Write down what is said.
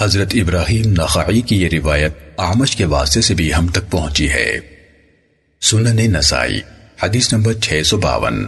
حضرت ابراہیم نخعی کی یہ روایت آمش کے واسطے سے بھی ہم تک پہنچی ہے۔ سنن نسائی، حدیث نمبر 652